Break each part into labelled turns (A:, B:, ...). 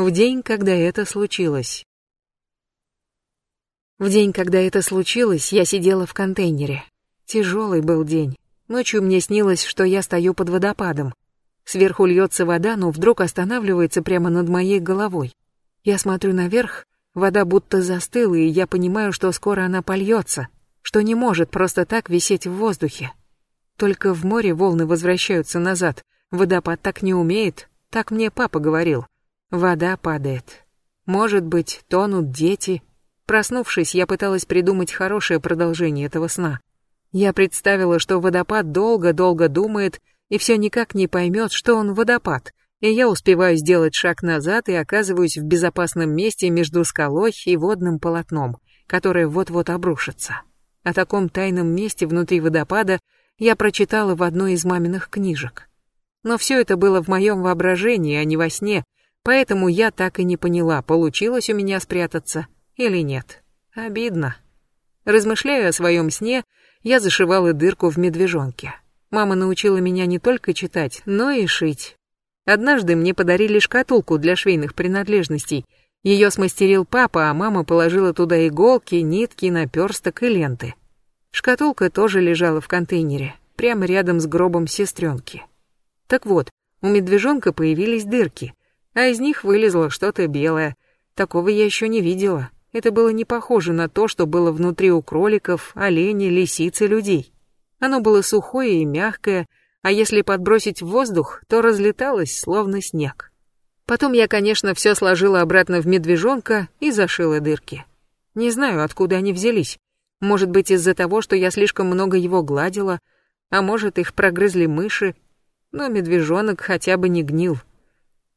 A: В день, когда это случилось. В день, когда это случилось, я сидела в контейнере. Тяжелый был день. Ночью мне снилось, что я стою под водопадом. Сверху льется вода, но вдруг останавливается прямо над моей головой. Я смотрю наверх, вода будто застыла, и я понимаю, что скоро она польется, что не может просто так висеть в воздухе. Только в море волны возвращаются назад. Водопад так не умеет, так мне папа говорил. Вода падает. Может быть, тонут дети, Проснувшись, я пыталась придумать хорошее продолжение этого сна. Я представила, что водопад долго-долго думает и все никак не поймет, что он водопад, и я успеваю сделать шаг назад и оказываюсь в безопасном месте между скалой и водным полотном, которое вот-вот обрушится. О таком тайном месте внутри водопада я прочитала в одной из маминых книжек. Но все это было в моем воображении, а не во сне, поэтому я так и не поняла, получилось у меня спрятаться или нет. Обидно. Размышляя о своем сне, я зашивала дырку в медвежонке. Мама научила меня не только читать, но и шить. Однажды мне подарили шкатулку для швейных принадлежностей. Ее смастерил папа, а мама положила туда иголки, нитки, наперсток и ленты. Шкатулка тоже лежала в контейнере, прямо рядом с гробом сестренки. Так вот, у медвежонка появились дырки, а из них вылезло что-то белое. Такого я еще не видела. Это было не похоже на то, что было внутри у кроликов, оленей, лисиц и людей. Оно было сухое и мягкое, а если подбросить в воздух, то разлеталось, словно снег. Потом я, конечно, все сложила обратно в медвежонка и зашила дырки. Не знаю, откуда они взялись. Может быть, из-за того, что я слишком много его гладила, а может, их прогрызли мыши, но медвежонок хотя бы не гнил.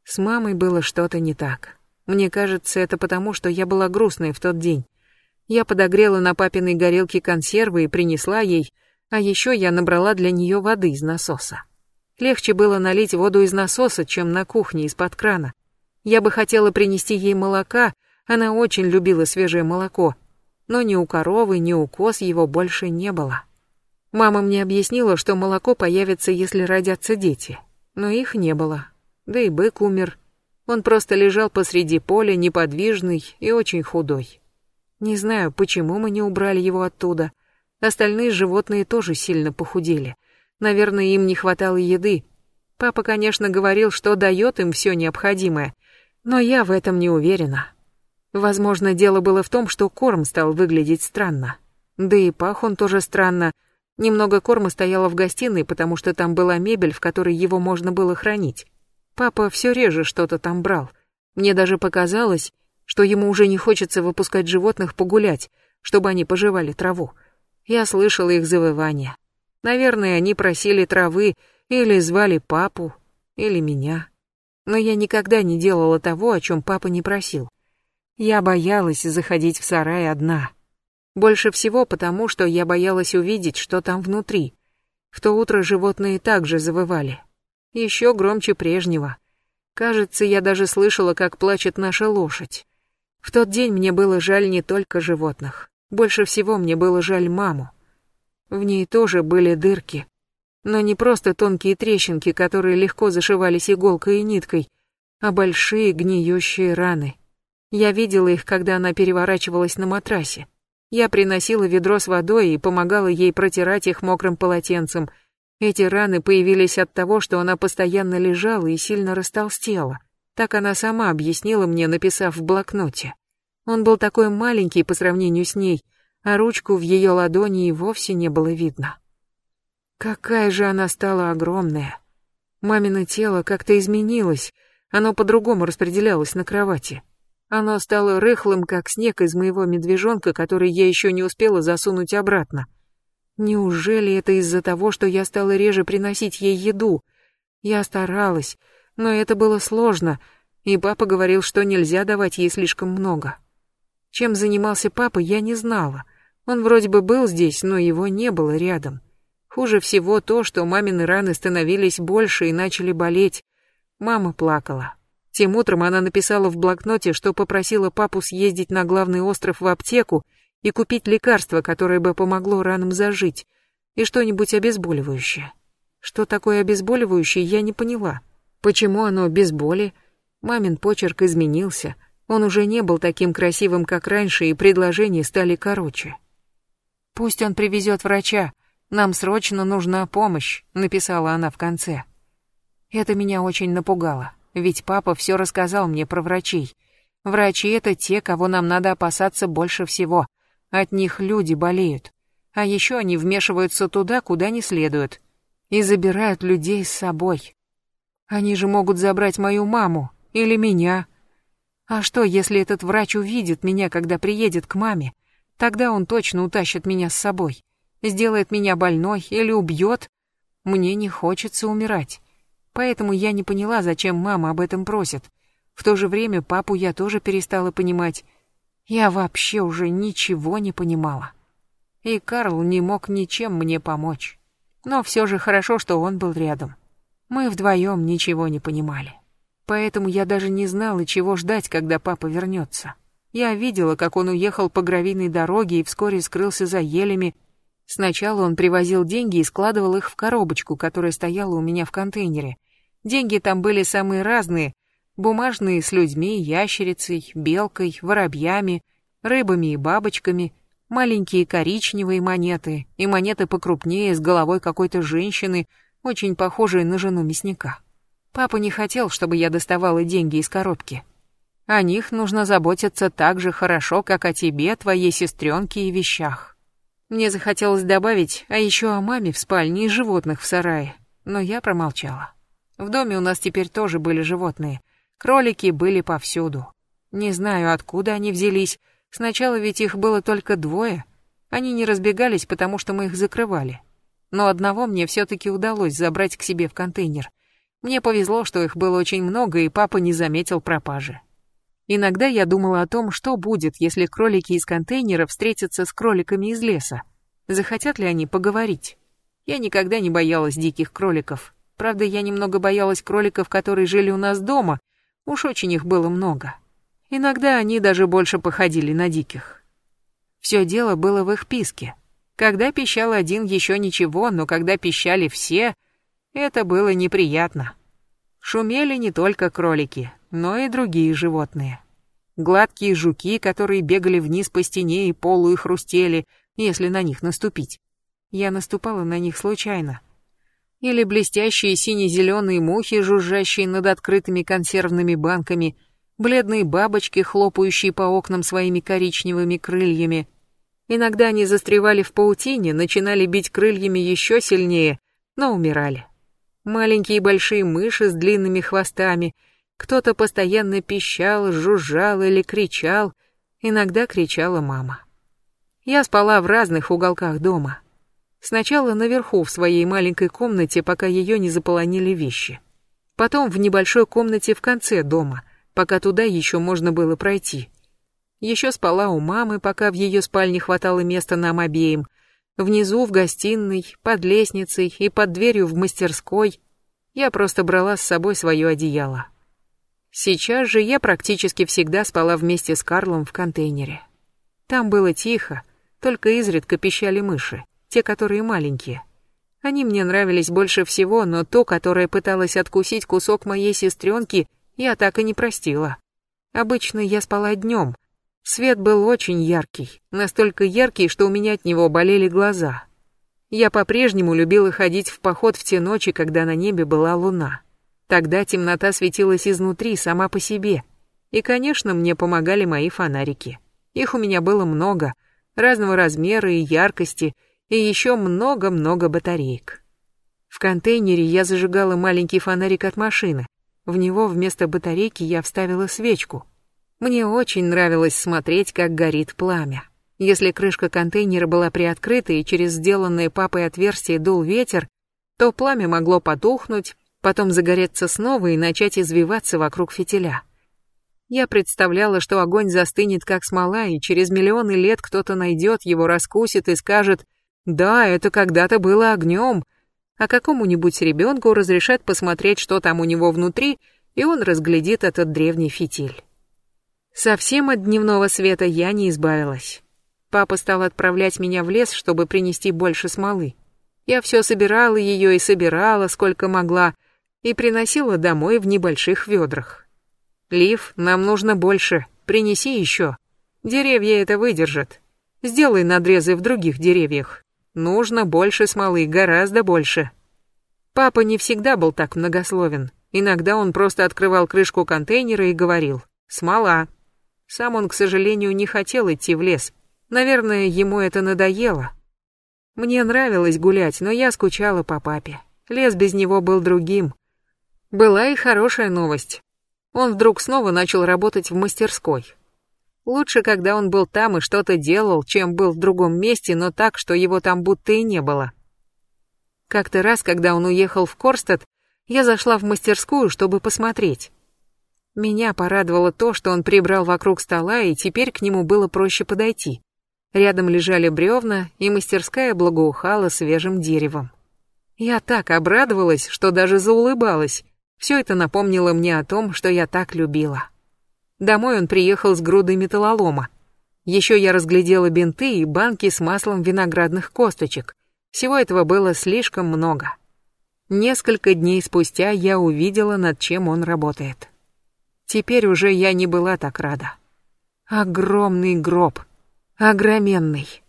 A: С мамой было что-то не так. Мне кажется, это потому, что я была грустной в тот день. Я подогрела на папиной горелке консервы и принесла ей, а еще я набрала для нее воды из насоса. Легче было налить воду из насоса, чем на кухне из-под крана. Я бы хотела принести ей молока, она очень любила свежее молоко, но ни у коровы, ни у коз его больше не было. Мама мне объяснила, что молоко появится, если родятся дети, но их не было. Да и бык умер, он просто лежал посреди поля, неподвижный и очень худой. Не знаю, почему мы не убрали его оттуда. Остальные животные тоже сильно похудели. Наверное, им не хватало еды. Папа, конечно, говорил, что дает им все необходимое, но я в этом не уверена. Возможно, дело было в том, что корм стал выглядеть странно. Да и пах он тоже странно. Немного корма стояло в гостиной, потому что там была мебель, в которой его можно было хранить. Папа все реже что-то там брал. Мне даже показалось, что ему уже не хочется выпускать животных погулять, чтобы они пожевали траву. Я слышала их завывания. Наверное, они просили травы или звали папу, или меня. Но я никогда не делала того, о чем папа не просил. Я боялась заходить в сарай одна. Больше всего потому, что я боялась увидеть, что там внутри. В то утро животные также завывали еще громче прежнего. Кажется, я даже слышала, как плачет наша лошадь. В тот день мне было жаль не только животных. Больше всего мне было жаль маму. В ней тоже были дырки. Но не просто тонкие трещинки, которые легко зашивались иголкой и ниткой, а большие гниющие раны. Я видела их, когда она переворачивалась на матрасе. Я приносила ведро с водой и помогала ей протирать их мокрым полотенцем — эти раны появились от того, что она постоянно лежала и сильно растолстела. Так она сама объяснила мне, написав в блокноте. Он был такой маленький по сравнению с ней, а ручку в ее ладони и вовсе не было видно. Какая же она стала огромная. Мамино тело как-то изменилось, оно по-другому распределялось на кровати. Оно стало рыхлым, как снег из моего медвежонка, который я еще не успела засунуть обратно. Неужели это из-за того, что я стала реже приносить ей еду? Я старалась, но это было сложно, и папа говорил, что нельзя давать ей слишком много. Чем занимался папа, я не знала. Он вроде бы был здесь, но его не было рядом. Хуже всего то, что мамины раны становились больше и начали болеть. Мама плакала. Тем утром она написала в блокноте, что попросила папу съездить на главный остров в аптеку и купить лекарство, которое бы помогло ранам зажить, и что-нибудь обезболивающее. Что такое обезболивающее, я не поняла. Почему оно без боли? Мамин почерк изменился, он уже не был таким красивым, как раньше, и предложения стали короче. «Пусть он привезет врача, нам срочно нужна помощь», — написала она в конце. Это меня очень напугало, ведь папа все рассказал мне про врачей. Врачи — это те, кого нам надо опасаться больше всего. От них люди болеют. А еще они вмешиваются туда, куда не следует. И забирают людей с собой. Они же могут забрать мою маму или меня. А что, если этот врач увидит меня, когда приедет к маме? Тогда он точно утащит меня с собой. Сделает меня больной или убьет. Мне не хочется умирать. Поэтому я не поняла, зачем мама об этом просит. В то же время папу я тоже перестала понимать. Я вообще уже ничего не понимала. И Карл не мог ничем мне помочь. Но все же хорошо, что он был рядом. Мы вдвоем ничего не понимали. Поэтому я даже не знала, чего ждать, когда папа вернется. Я видела, как он уехал по гравийной дороге и вскоре скрылся за елями. Сначала он привозил деньги и складывал их в коробочку, которая стояла у меня в контейнере. Деньги там были самые разные, бумажные с людьми, ящерицей, белкой, воробьями, рыбами и бабочками, маленькие коричневые монеты и монеты покрупнее с головой какой-то женщины, очень похожей на жену мясника. Папа не хотел, чтобы я доставала деньги из коробки. О них нужно заботиться так же хорошо, как о тебе, твоей сестренке и вещах. Мне захотелось добавить, а еще о маме в спальне и животных в сарае, но я промолчала. В доме у нас теперь тоже были животные — Кролики были повсюду. Не знаю, откуда они взялись. Сначала ведь их было только двое. Они не разбегались, потому что мы их закрывали. Но одного мне все-таки удалось забрать к себе в контейнер. Мне повезло, что их было очень много, и папа не заметил пропажи. Иногда я думала о том, что будет, если кролики из контейнера встретятся с кроликами из леса. Захотят ли они поговорить? Я никогда не боялась диких кроликов. Правда, я немного боялась кроликов, которые жили у нас дома, Уж очень их было много. Иногда они даже больше походили на диких. Все дело было в их писке. Когда пищал один, еще ничего, но когда пищали все, это было неприятно. Шумели не только кролики, но и другие животные. Гладкие жуки, которые бегали вниз по стене и полу и хрустели, если на них наступить. Я наступала на них случайно, или блестящие сине-зеленые мухи, жужжащие над открытыми консервными банками, бледные бабочки, хлопающие по окнам своими коричневыми крыльями. Иногда они застревали в паутине, начинали бить крыльями еще сильнее, но умирали. Маленькие и большие мыши с длинными хвостами, кто-то постоянно пищал, жужжал или кричал, иногда кричала мама. Я спала в разных уголках дома. Сначала наверху в своей маленькой комнате, пока ее не заполонили вещи. Потом в небольшой комнате в конце дома, пока туда еще можно было пройти. Еще спала у мамы, пока в ее спальне хватало места нам обеим. Внизу в гостиной, под лестницей и под дверью в мастерской. Я просто брала с собой свое одеяло. Сейчас же я практически всегда спала вместе с Карлом в контейнере. Там было тихо, только изредка пищали мыши те, которые маленькие. Они мне нравились больше всего, но то, которое пыталось откусить кусок моей сестренки, я так и не простила. Обычно я спала днем. Свет был очень яркий, настолько яркий, что у меня от него болели глаза. Я по-прежнему любила ходить в поход в те ночи, когда на небе была луна. Тогда темнота светилась изнутри, сама по себе. И, конечно, мне помогали мои фонарики. Их у меня было много, разного размера и яркости, и еще много-много батареек. В контейнере я зажигала маленький фонарик от машины. В него вместо батарейки я вставила свечку. Мне очень нравилось смотреть, как горит пламя. Если крышка контейнера была приоткрыта и через сделанное папой отверстие дул ветер, то пламя могло потухнуть, потом загореться снова и начать извиваться вокруг фитиля. Я представляла, что огонь застынет как смола, и через миллионы лет кто-то найдет его, раскусит и скажет да, это когда-то было огнем, а какому-нибудь ребенку разрешат посмотреть, что там у него внутри, и он разглядит этот древний фитиль. Совсем от дневного света я не избавилась. Папа стал отправлять меня в лес, чтобы принести больше смолы. Я все собирала ее и собирала, сколько могла, и приносила домой в небольших ведрах. Лив, нам нужно больше, принеси еще. Деревья это выдержат. Сделай надрезы в других деревьях. Нужно больше смолы, гораздо больше. Папа не всегда был так многословен. Иногда он просто открывал крышку контейнера и говорил «Смола». Сам он, к сожалению, не хотел идти в лес. Наверное, ему это надоело. Мне нравилось гулять, но я скучала по папе. Лес без него был другим. Была и хорошая новость. Он вдруг снова начал работать в мастерской. Лучше, когда он был там и что-то делал, чем был в другом месте, но так, что его там будто и не было. Как-то раз, когда он уехал в Корстад, я зашла в мастерскую, чтобы посмотреть. Меня порадовало то, что он прибрал вокруг стола, и теперь к нему было проще подойти. Рядом лежали бревна, и мастерская благоухала свежим деревом. Я так обрадовалась, что даже заулыбалась. Все это напомнило мне о том, что я так любила. Домой он приехал с грудой металлолома. Еще я разглядела бинты и банки с маслом виноградных косточек. Всего этого было слишком много. Несколько дней спустя я увидела, над чем он работает. Теперь уже я не была так рада. Огромный гроб. Огроменный.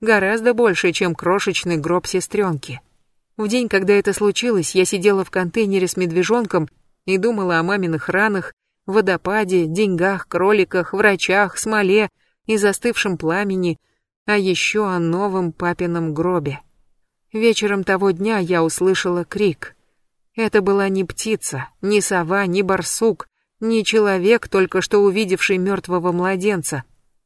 A: Гораздо больше, чем крошечный гроб сестренки. В день, когда это случилось, я сидела в контейнере с медвежонком и думала о маминых ранах, водопаде, деньгах, кроликах, врачах, смоле и застывшем пламени — а еще о новом папином гробе. Вечером того дня я услышала крик. Это была не птица, не сова, не барсук, не человек, только что увидевший мертвого младенца.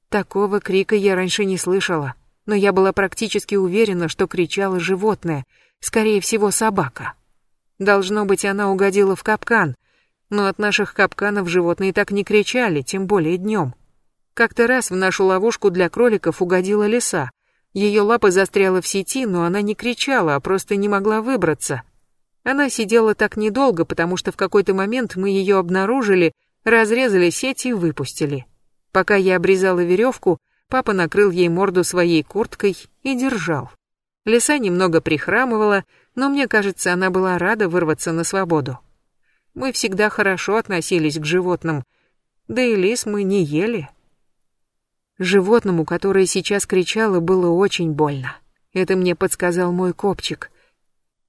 A: Такого крика я раньше не слышала, но я была практически уверена, что кричало животное, скорее всего собака. Должно быть, она угодила в капкан, но от наших капканов животные так не кричали, тем более днем. Как-то раз в нашу ловушку для кроликов угодила лиса. Ее лапа застряла в сети, но она не кричала, а просто не могла выбраться. Она сидела так недолго, потому что в какой-то момент мы ее обнаружили, разрезали сеть и выпустили. Пока я обрезала веревку, папа накрыл ей морду своей курткой и держал. Лиса немного прихрамывала, но мне кажется, она была рада вырваться на свободу. Мы всегда хорошо относились к животным, да и лис мы не ели. Животному, которое сейчас кричало, было очень больно. Это мне подсказал мой копчик.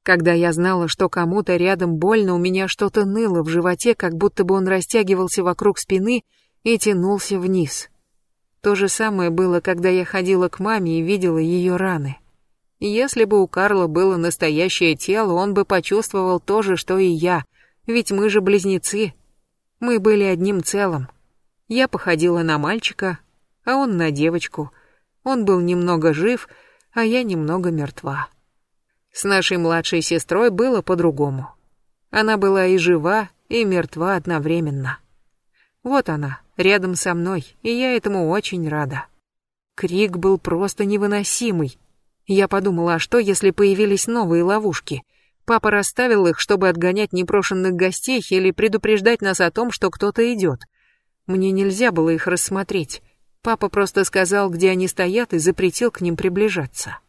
A: Когда я знала, что кому-то рядом больно, у меня что-то ныло в животе, как будто бы он растягивался вокруг спины и тянулся вниз. То же самое было, когда я ходила к маме и видела ее раны. Если бы у Карла было настоящее тело, он бы почувствовал то же, что и я, ведь мы же близнецы. Мы были одним целым. Я походила на мальчика, а он на девочку. Он был немного жив, а я немного мертва. С нашей младшей сестрой было по-другому. Она была и жива, и мертва одновременно. Вот она, рядом со мной, и я этому очень рада. Крик был просто невыносимый. Я подумала, а что, если появились новые ловушки? Папа расставил их, чтобы отгонять непрошенных гостей или предупреждать нас о том, что кто-то идет. Мне нельзя было их рассмотреть. Папа просто сказал, где они стоят, и запретил к ним приближаться.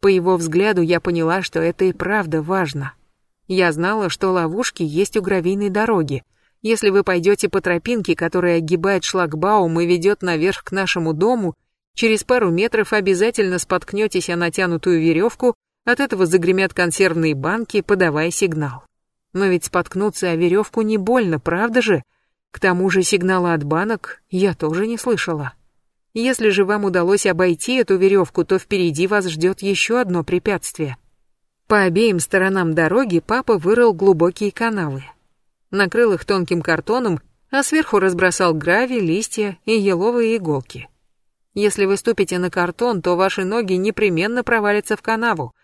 A: По его взгляду я поняла, что это и правда важно. Я знала, что ловушки есть у гравийной дороги. Если вы пойдете по тропинке, которая огибает шлагбаум и ведет наверх к нашему дому, через пару метров обязательно споткнетесь о натянутую веревку, от этого загремят консервные банки, подавая сигнал. Но ведь споткнуться о веревку не больно, правда же? К тому же сигнала от банок я тоже не слышала. Если же вам удалось обойти эту веревку, то впереди вас ждет еще одно препятствие. По обеим сторонам дороги папа вырыл глубокие канавы. Накрыл их тонким картоном, а сверху разбросал гравий, листья и еловые иголки. Если вы ступите на картон, то ваши ноги непременно провалятся в канаву.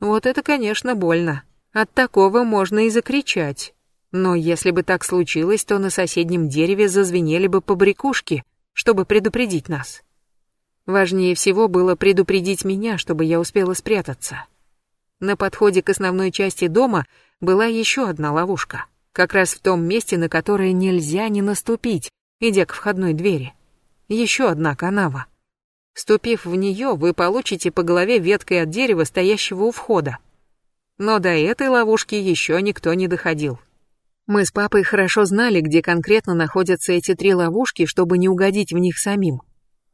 A: Вот это, конечно, больно. От такого можно и закричать. Но если бы так случилось, то на соседнем дереве зазвенели бы побрякушки, чтобы предупредить нас. Важнее всего было предупредить меня, чтобы я успела спрятаться. На подходе к основной части дома была еще одна ловушка, как раз в том месте, на которое нельзя не наступить, идя к входной двери. Еще одна канава. Ступив в нее, вы получите по голове веткой от дерева, стоящего у входа. Но до этой ловушки еще никто не доходил. Мы с папой хорошо знали, где конкретно находятся эти три ловушки, чтобы не угодить в них самим.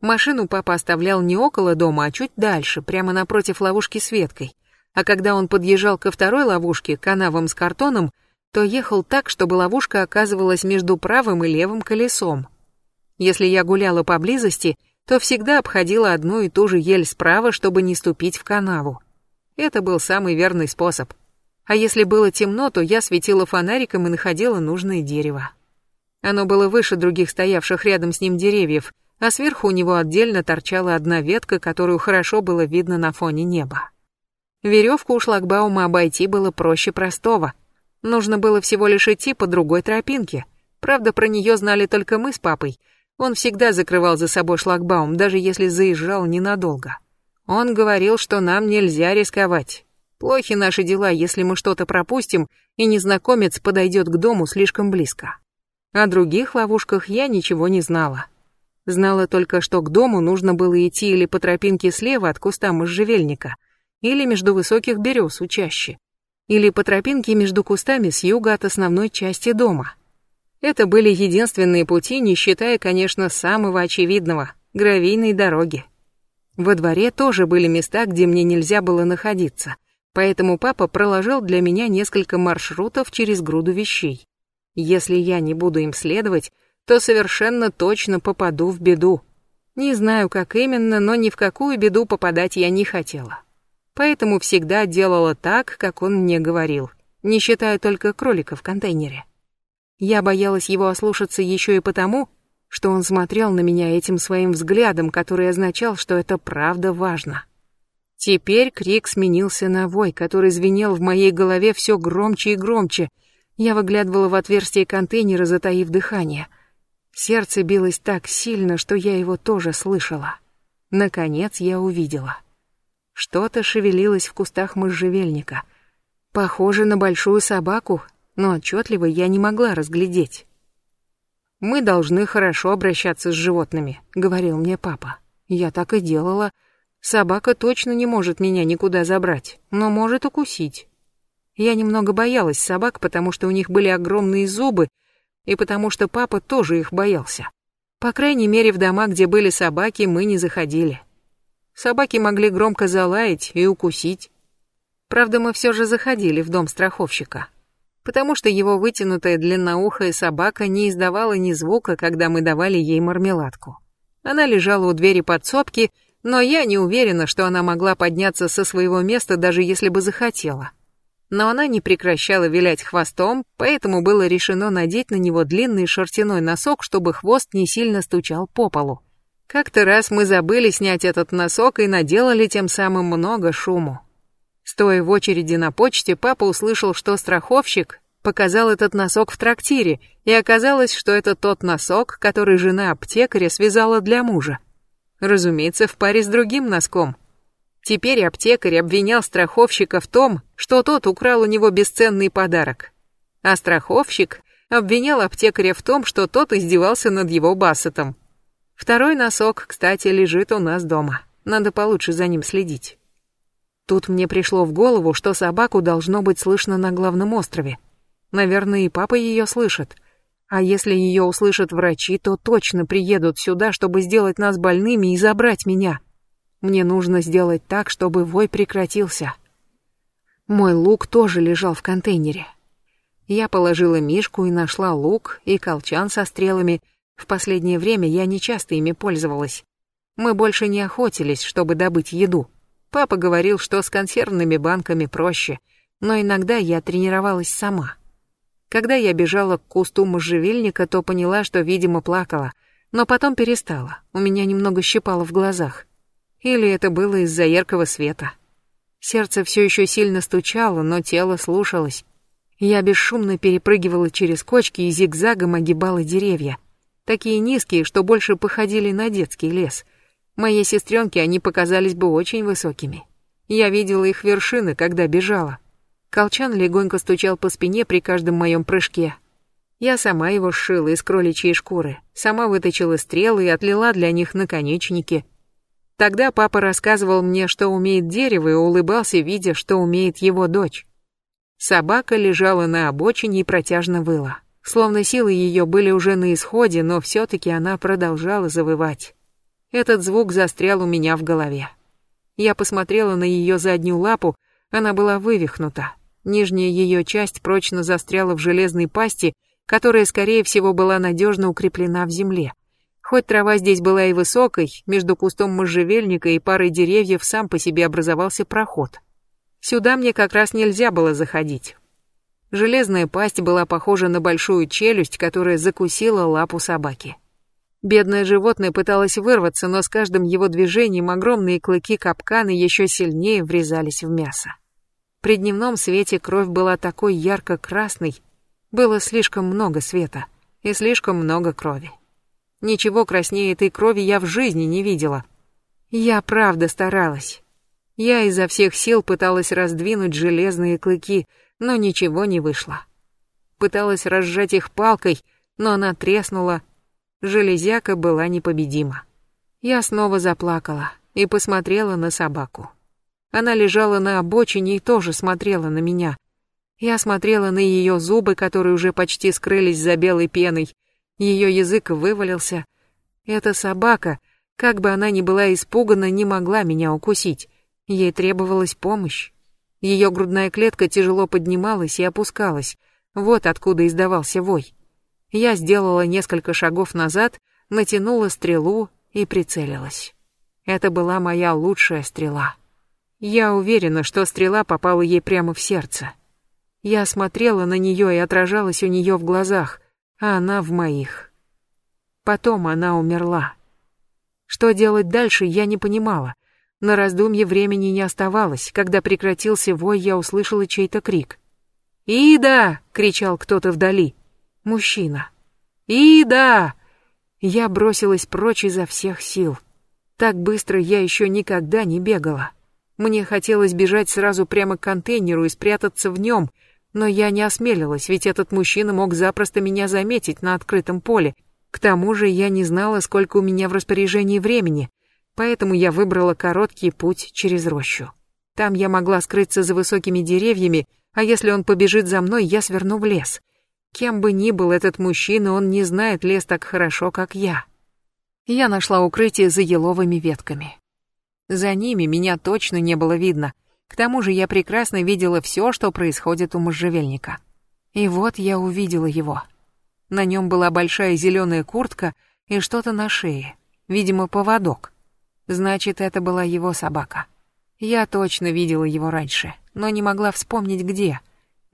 A: Машину папа оставлял не около дома, а чуть дальше, прямо напротив ловушки с веткой. А когда он подъезжал ко второй ловушке, канавам с картоном, то ехал так, чтобы ловушка оказывалась между правым и левым колесом. Если я гуляла поблизости, то всегда обходила одну и ту же ель справа, чтобы не ступить в канаву. Это был самый верный способ. А если было темно, то я светила фонариком и находила нужное дерево. Оно было выше других стоявших рядом с ним деревьев, а сверху у него отдельно торчала одна ветка, которую хорошо было видно на фоне неба. Веревку у шлагбаума обойти было проще простого. Нужно было всего лишь идти по другой тропинке. Правда, про нее знали только мы с папой. Он всегда закрывал за собой шлагбаум, даже если заезжал ненадолго. Он говорил, что нам нельзя рисковать. Плохи наши дела, если мы что-то пропустим, и незнакомец подойдет к дому слишком близко. О других ловушках я ничего не знала. Знала только, что к дому нужно было идти или по тропинке слева от куста можжевельника, или между высоких берез у чащи, или по тропинке между кустами с юга от основной части дома. Это были единственные пути, не считая, конечно, самого очевидного — гравийной дороги. Во дворе тоже были места, где мне нельзя было находиться, поэтому папа проложил для меня несколько маршрутов через груду вещей. Если я не буду им следовать, то совершенно точно попаду в беду. Не знаю, как именно, но ни в какую беду попадать я не хотела. Поэтому всегда делала так, как он мне говорил, не считая только кролика в контейнере. Я боялась его ослушаться еще и потому, что он смотрел на меня этим своим взглядом, который означал, что это правда важно. Теперь крик сменился на вой, который звенел в моей голове все громче и громче. Я выглядывала в отверстие контейнера, затаив дыхание — Сердце билось так сильно, что я его тоже слышала. Наконец я увидела. Что-то шевелилось в кустах можжевельника. Похоже на большую собаку, но отчетливо я не могла разглядеть. «Мы должны хорошо обращаться с животными», — говорил мне папа. Я так и делала. Собака точно не может меня никуда забрать, но может укусить. Я немного боялась собак, потому что у них были огромные зубы, и потому что папа тоже их боялся. По крайней мере, в дома, где были собаки, мы не заходили. Собаки могли громко залаять и укусить. Правда, мы все же заходили в дом страховщика, потому что его вытянутая длинноухая собака не издавала ни звука, когда мы давали ей мармеладку. Она лежала у двери подсобки, но я не уверена, что она могла подняться со своего места, даже если бы захотела но она не прекращала вилять хвостом, поэтому было решено надеть на него длинный шерстяной носок, чтобы хвост не сильно стучал по полу. Как-то раз мы забыли снять этот носок и наделали тем самым много шуму. Стоя в очереди на почте, папа услышал, что страховщик показал этот носок в трактире, и оказалось, что это тот носок, который жена аптекаря связала для мужа. Разумеется, в паре с другим носком — Теперь аптекарь обвинял страховщика в том, что тот украл у него бесценный подарок. А страховщик обвинял аптекаря в том, что тот издевался над его бассетом. Второй носок, кстати, лежит у нас дома. Надо получше за ним следить. Тут мне пришло в голову, что собаку должно быть слышно на главном острове. Наверное, и папа ее слышит. А если ее услышат врачи, то точно приедут сюда, чтобы сделать нас больными и забрать меня. Мне нужно сделать так, чтобы вой прекратился. Мой лук тоже лежал в контейнере. Я положила мишку и нашла лук и колчан со стрелами. В последнее время я не часто ими пользовалась. Мы больше не охотились, чтобы добыть еду. Папа говорил, что с консервными банками проще, но иногда я тренировалась сама. Когда я бежала к кусту можжевельника, то поняла, что, видимо, плакала, но потом перестала, у меня немного щипало в глазах. Или это было из-за яркого света. Сердце все еще сильно стучало, но тело слушалось. Я бесшумно перепрыгивала через кочки и зигзагом огибала деревья. Такие низкие, что больше походили на детский лес. Моей сестренке они показались бы очень высокими. Я видела их вершины, когда бежала. Колчан легонько стучал по спине при каждом моем прыжке. Я сама его сшила из кроличьей шкуры, сама выточила стрелы и отлила для них наконечники — Тогда папа рассказывал мне, что умеет дерево, и улыбался, видя, что умеет его дочь. Собака лежала на обочине и протяжно выла. Словно силы ее были уже на исходе, но все-таки она продолжала завывать. Этот звук застрял у меня в голове. Я посмотрела на ее заднюю лапу, она была вывихнута. Нижняя ее часть прочно застряла в железной пасти, которая, скорее всего, была надежно укреплена в земле. Хоть трава здесь была и высокой, между кустом можжевельника и парой деревьев сам по себе образовался проход. Сюда мне как раз нельзя было заходить. Железная пасть была похожа на большую челюсть, которая закусила лапу собаки. Бедное животное пыталось вырваться, но с каждым его движением огромные клыки капкана еще сильнее врезались в мясо. При дневном свете кровь была такой ярко-красной, было слишком много света и слишком много крови. Ничего краснее этой крови я в жизни не видела. Я правда старалась. Я изо всех сил пыталась раздвинуть железные клыки, но ничего не вышло. Пыталась разжать их палкой, но она треснула. Железяка была непобедима. Я снова заплакала и посмотрела на собаку. Она лежала на обочине и тоже смотрела на меня. Я смотрела на ее зубы, которые уже почти скрылись за белой пеной. Ее язык вывалился. Эта собака, как бы она ни была испугана, не могла меня укусить. Ей требовалась помощь. Ее грудная клетка тяжело поднималась и опускалась. Вот откуда издавался вой. Я сделала несколько шагов назад, натянула стрелу и прицелилась. Это была моя лучшая стрела. Я уверена, что стрела попала ей прямо в сердце. Я смотрела на нее и отражалась у нее в глазах, а она в моих. Потом она умерла. Что делать дальше, я не понимала. На раздумье времени не оставалось. Когда прекратился вой, я услышала чей-то крик. «Ида!» — кричал кто-то вдали. Мужчина. «Ида!» Я бросилась прочь изо всех сил. Так быстро я еще никогда не бегала. Мне хотелось бежать сразу прямо к контейнеру и спрятаться в нем, но я не осмелилась, ведь этот мужчина мог запросто меня заметить на открытом поле. К тому же я не знала, сколько у меня в распоряжении времени поэтому я выбрала короткий путь через рощу. Там я могла скрыться за высокими деревьями, а если он побежит за мной, я сверну в лес. Кем бы ни был этот мужчина, он не знает лес так хорошо, как я. Я нашла укрытие за еловыми ветками. За ними меня точно не было видно. К тому же я прекрасно видела все, что происходит у можжевельника. И вот я увидела его. На нем была большая зеленая куртка и что-то на шее, видимо, поводок. Значит, это была его собака. Я точно видела его раньше, но не могла вспомнить где.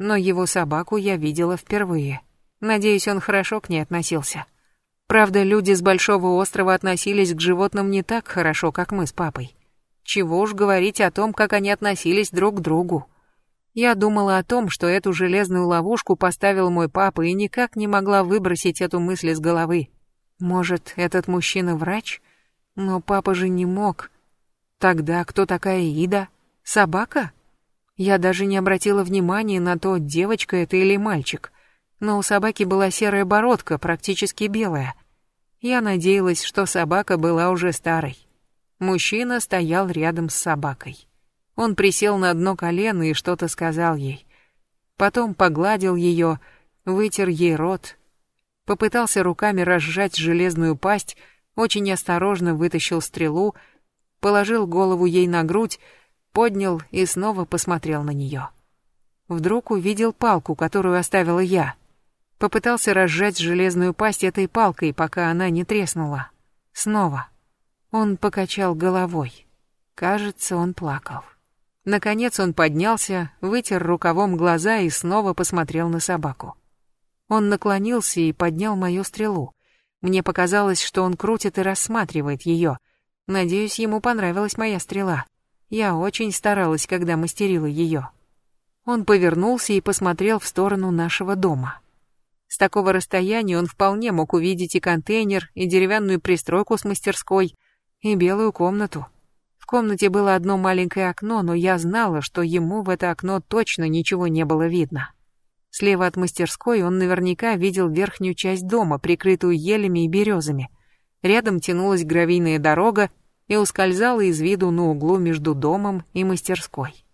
A: Но его собаку я видела впервые. Надеюсь, он хорошо к ней относился. Правда, люди с Большого острова относились к животным не так хорошо, как мы с папой. Чего уж говорить о том, как они относились друг к другу. Я думала о том, что эту железную ловушку поставил мой папа и никак не могла выбросить эту мысль из головы. Может, этот мужчина врач? Но папа же не мог. Тогда кто такая Ида? Собака? Я даже не обратила внимания на то, девочка это или мальчик. Но у собаки была серая бородка, практически белая. Я надеялась, что собака была уже старой. Мужчина стоял рядом с собакой. Он присел на одно колено и что-то сказал ей. Потом погладил ее, вытер ей рот, попытался руками разжать железную пасть, очень осторожно вытащил стрелу, положил голову ей на грудь, поднял и снова посмотрел на нее. Вдруг увидел палку, которую оставила я. Попытался разжать железную пасть этой палкой, пока она не треснула. Снова. Он покачал головой. Кажется, он плакал. Наконец он поднялся, вытер рукавом глаза и снова посмотрел на собаку. Он наклонился и поднял мою стрелу. Мне показалось, что он крутит и рассматривает ее. Надеюсь, ему понравилась моя стрела. Я очень старалась, когда мастерила ее. Он повернулся и посмотрел в сторону нашего дома. С такого расстояния он вполне мог увидеть и контейнер, и деревянную пристройку с мастерской, и белую комнату. В комнате было одно маленькое окно, но я знала, что ему в это окно точно ничего не было видно. Слева от мастерской он наверняка видел верхнюю часть дома, прикрытую елями и березами. Рядом тянулась гравийная дорога и ускользала из виду на углу между домом и мастерской.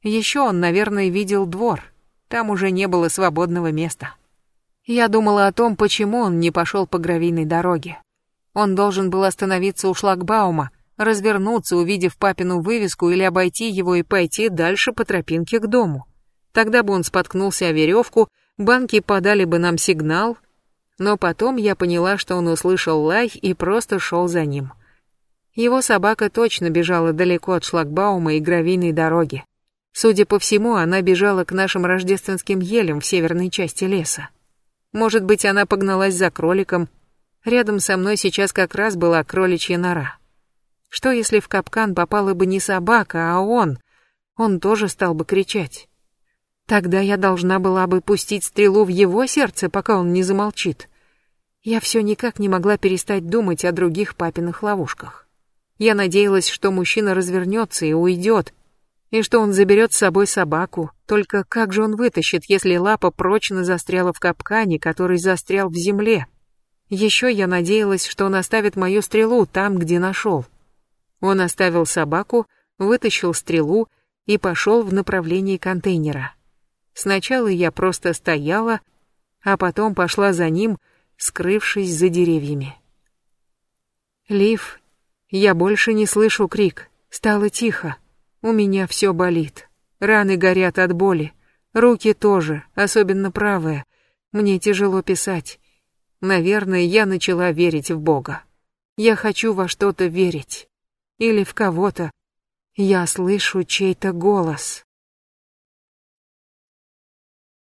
A: Еще он, наверное, видел двор. Там уже не было свободного места. Я думала о том, почему он не пошел по гравийной дороге. Он должен был остановиться у шлагбаума, развернуться, увидев папину вывеску, или обойти его и пойти дальше по тропинке к дому. Тогда бы он споткнулся о веревку, банки подали бы нам сигнал, но потом я поняла, что он услышал лай и просто шел за ним. Его собака точно бежала далеко от шлагбаума и гравийной дороги. Судя по всему, она бежала к нашим рождественским елям в северной части леса. Может быть, она погналась за кроликом. Рядом со мной сейчас как раз была кроличья нора. Что если в капкан попала бы не собака, а он? Он тоже стал бы кричать. Тогда я должна была бы пустить стрелу в его сердце, пока он не замолчит. Я все никак не могла перестать думать о других папиных ловушках. Я надеялась, что мужчина развернется и уйдет, и что он заберет с собой собаку. Только как же он вытащит, если лапа прочно застряла в капкане, который застрял в земле? Еще я надеялась, что он оставит мою стрелу там, где нашел. Он оставил собаку, вытащил стрелу и пошел в направлении контейнера. Сначала я просто стояла, а потом пошла за ним, скрывшись за деревьями. Лив, я больше не слышу крик. Стало тихо. У меня все болит. Раны горят от боли. Руки тоже, особенно правая. Мне тяжело писать. Наверное, я начала верить в Бога. Я хочу во что-то верить или в кого-то. Я слышу чей-то голос.